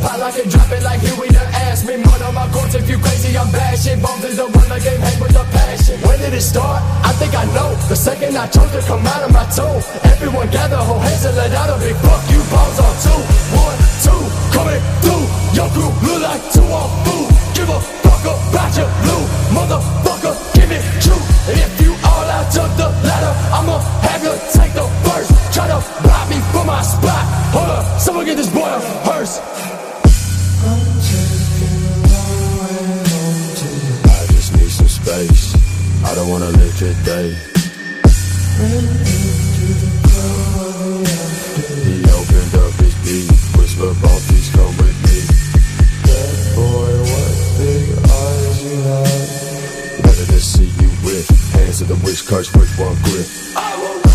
Pop like it, drop it like Huey to ask me. Mud on my corpse if you crazy, I'm bashing. Bones is the run the game, hang with the passion. When did it start? I think I know. The second I chose to come out of my tomb. Everyone gather, hold hands and let out a big fuck you bombs on two, one, two, One, two, coming through. Your crew look like two on food. Give a fuck about your blue. Motherfucker, give it true. If you all out took the ladder, I'ma have you take the first. Try to block me from my spot. Hold up, someone get this boy a hearse. I don't wanna live today. He opened up his beat, whispered, "Ball, please come with me." Dead boy, what big eyes you have. Better to see you with hands of the wish, curse with one grip. I will.